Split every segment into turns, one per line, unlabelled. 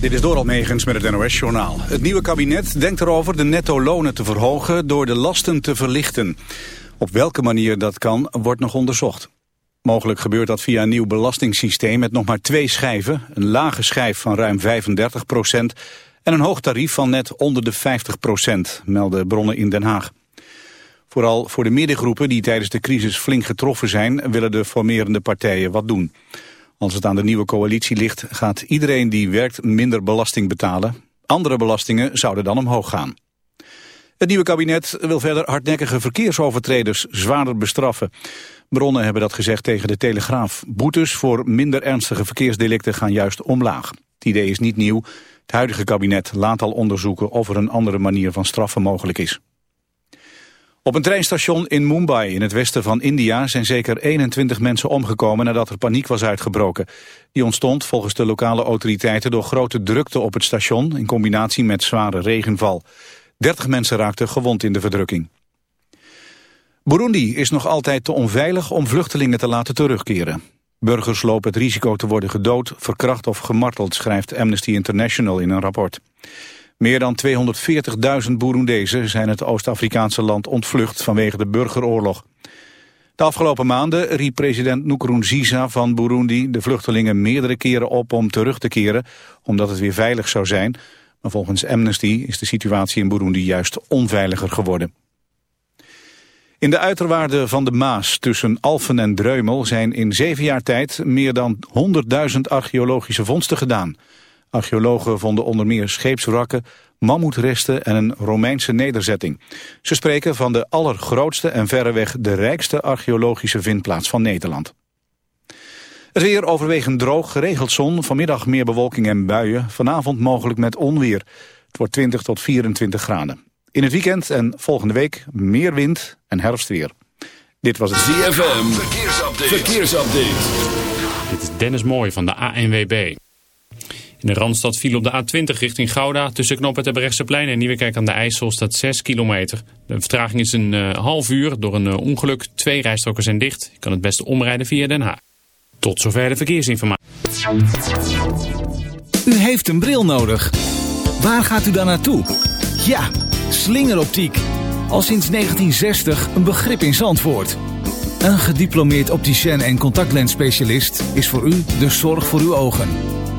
Dit is Doral Megens met het NOS-journaal. Het nieuwe kabinet denkt erover de netto-lonen te verhogen door de lasten te verlichten. Op welke manier dat kan, wordt nog onderzocht. Mogelijk gebeurt dat via een nieuw belastingssysteem met nog maar twee schijven. Een lage schijf van ruim 35 procent en een hoog tarief van net onder de 50 procent, melden bronnen in Den Haag. Vooral voor de middengroepen die tijdens de crisis flink getroffen zijn... willen de formerende partijen wat doen. Als het aan de nieuwe coalitie ligt... gaat iedereen die werkt minder belasting betalen. Andere belastingen zouden dan omhoog gaan. Het nieuwe kabinet wil verder hardnekkige verkeersovertreders zwaarder bestraffen. Bronnen hebben dat gezegd tegen de Telegraaf. Boetes voor minder ernstige verkeersdelicten gaan juist omlaag. Het idee is niet nieuw. Het huidige kabinet laat al onderzoeken of er een andere manier van straffen mogelijk is. Op een treinstation in Mumbai in het westen van India zijn zeker 21 mensen omgekomen nadat er paniek was uitgebroken. Die ontstond volgens de lokale autoriteiten door grote drukte op het station in combinatie met zware regenval. 30 mensen raakten gewond in de verdrukking. Burundi is nog altijd te onveilig om vluchtelingen te laten terugkeren. Burgers lopen het risico te worden gedood, verkracht of gemarteld, schrijft Amnesty International in een rapport. Meer dan 240.000 Boeroendezen zijn het Oost-Afrikaanse land ontvlucht vanwege de burgeroorlog. De afgelopen maanden riep president Nkurunziza van Burundi de vluchtelingen meerdere keren op om terug te keren, omdat het weer veilig zou zijn. Maar volgens Amnesty is de situatie in Burundi juist onveiliger geworden. In de uiterwaarden van de Maas tussen Alphen en Dreumel zijn in zeven jaar tijd meer dan 100.000 archeologische vondsten gedaan. Archeologen vonden onder meer scheepswrakken, mammoetresten en een Romeinse nederzetting. Ze spreken van de allergrootste en verreweg de rijkste archeologische vindplaats van Nederland. Het weer overwegend droog, geregeld zon, vanmiddag meer bewolking en buien. Vanavond mogelijk met onweer. Het wordt 20 tot 24 graden. In het weekend en volgende week meer wind en herfstweer. Dit was het
ZFM, verkeersupdate. verkeersupdate.
Dit is Dennis Mooij van de ANWB. In de Randstad viel op de A20 richting Gouda. Tussen knoppen het Brechtseplein en Nieuwekerk aan de IJssel staat 6 kilometer. De vertraging is een uh, half uur door een uh, ongeluk. Twee rijstroken zijn dicht. Je kan het beste omrijden via Den Haag. Tot zover de verkeersinformatie.
U heeft een bril nodig. Waar gaat u dan naartoe? Ja, slingeroptiek. Al sinds 1960 een begrip in Zandvoort. Een gediplomeerd opticien en contactlensspecialist is voor u de zorg voor uw ogen.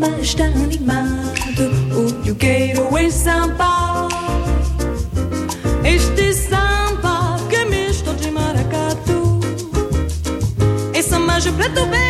programa está animado. O que eu quero é samba. Este samba que é misto de maracatu. É samba de preto
bem.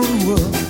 cruel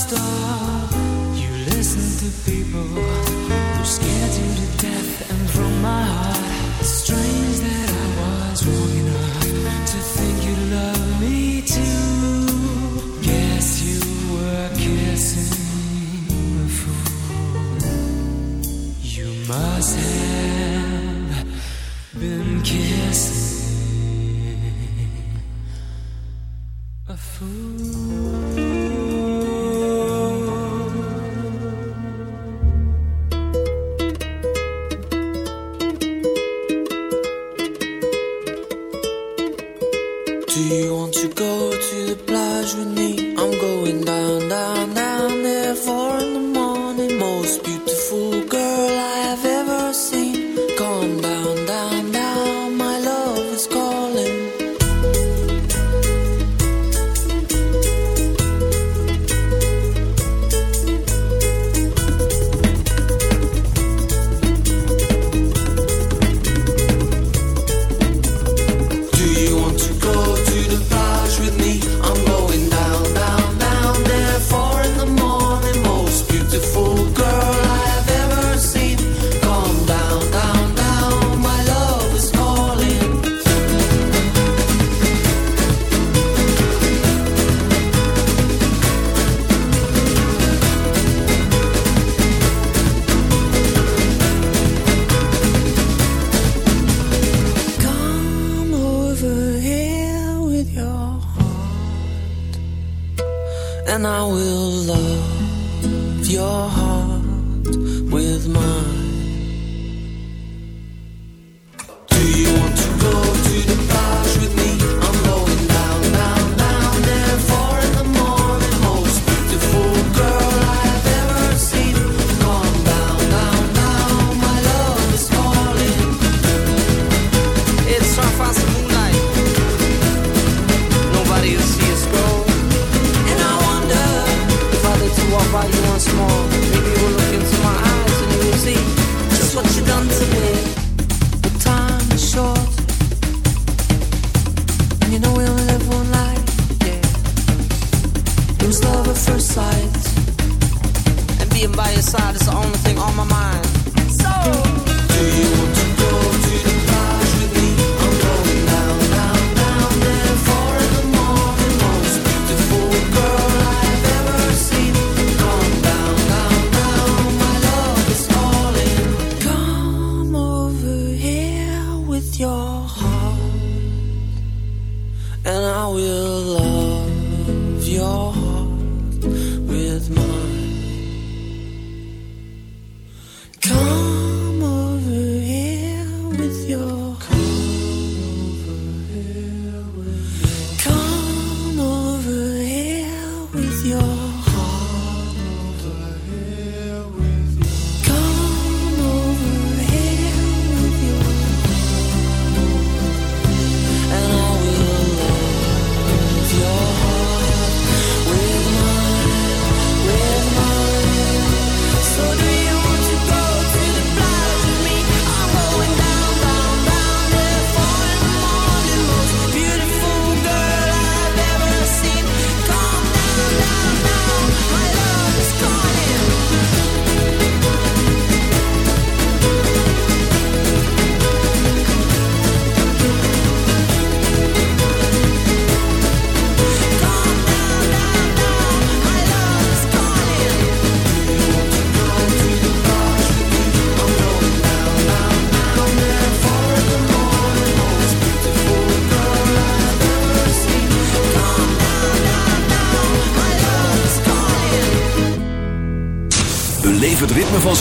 star. You listen to people who scared you to death, and from my heart, it's strange that I was wrong enough to think you love me too. Guess you were kissing a fool. You must have been kissing.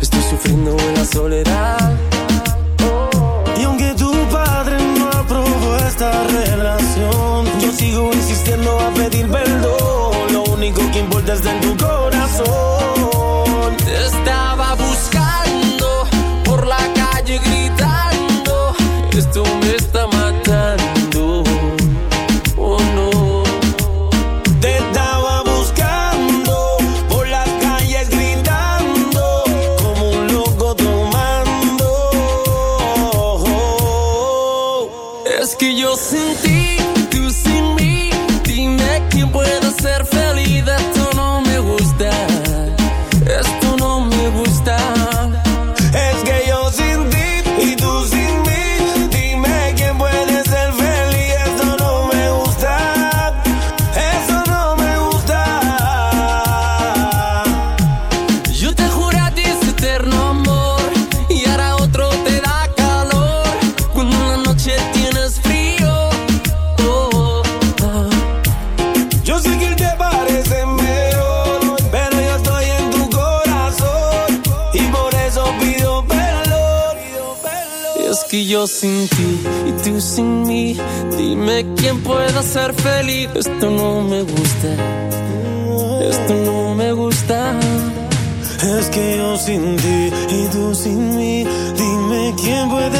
Estoy sufriendo en la soledad. quién puede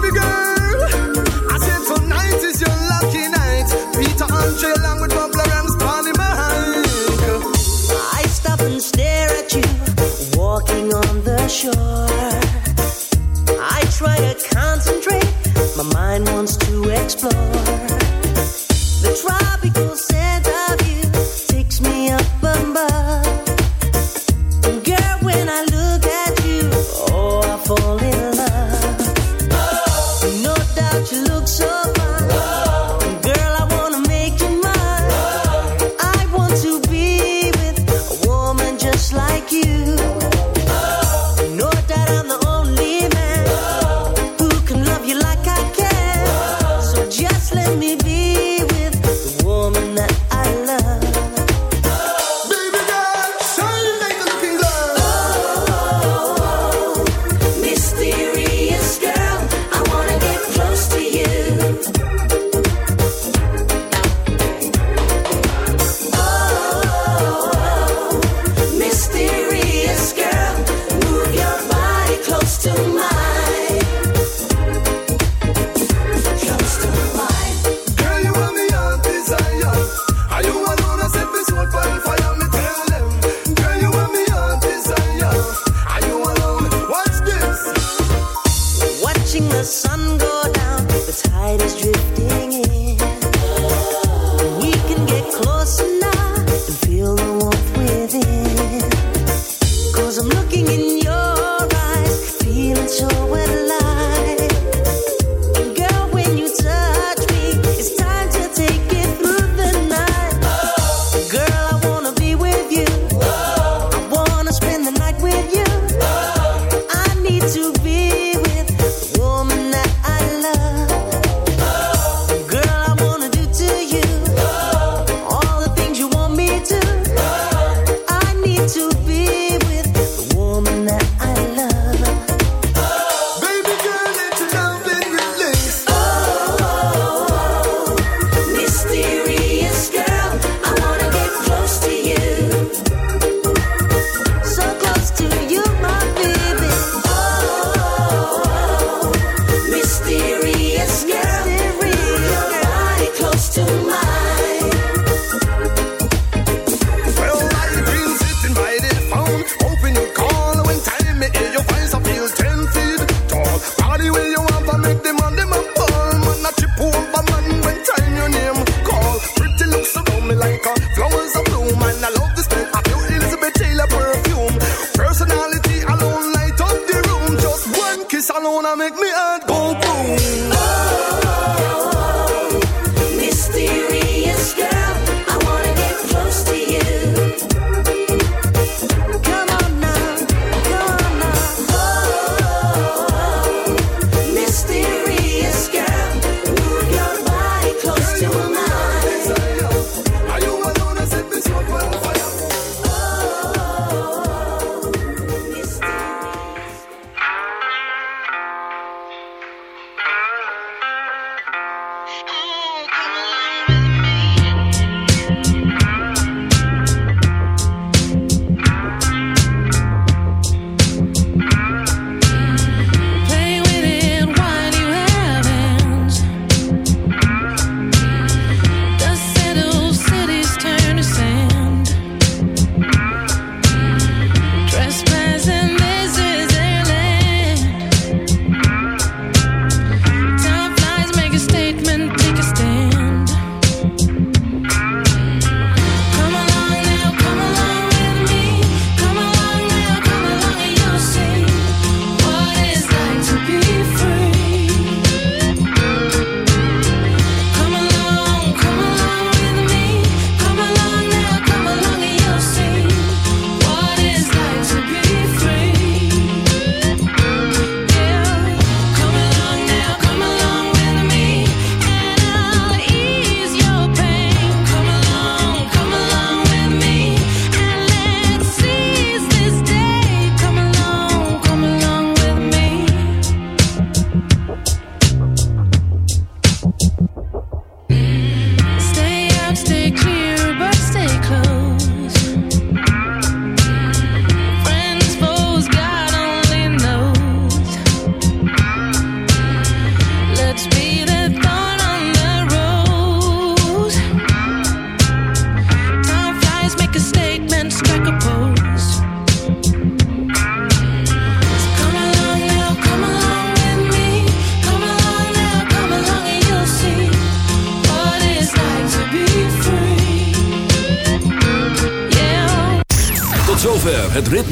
baby girl. I said tonight is your lucky night. Peter Andre along with
I stop and stare at you, walking on the shore. I try to concentrate, my mind wants to explore.